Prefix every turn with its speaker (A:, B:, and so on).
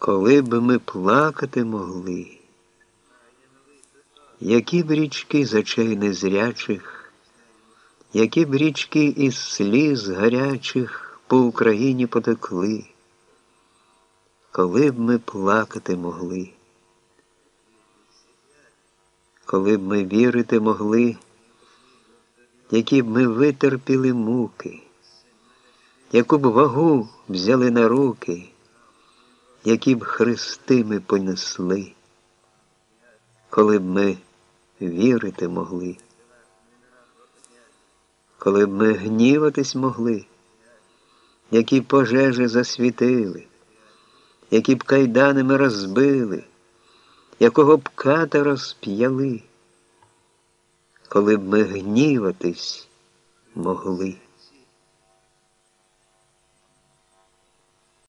A: Коли б ми плакати могли, які б річки з очей незрячих, які б річки із сліз гарячих по Україні потекли, коли б ми плакати могли, коли б ми вірити могли, які б ми витерпіли муки, яку б вагу взяли на руки які б хрести ми понесли, коли б ми вірити могли, коли б ми гніватись могли, які б пожежі засвітили, які б кайдани ми розбили, якого б ката розп'яли, коли б ми гніватись могли.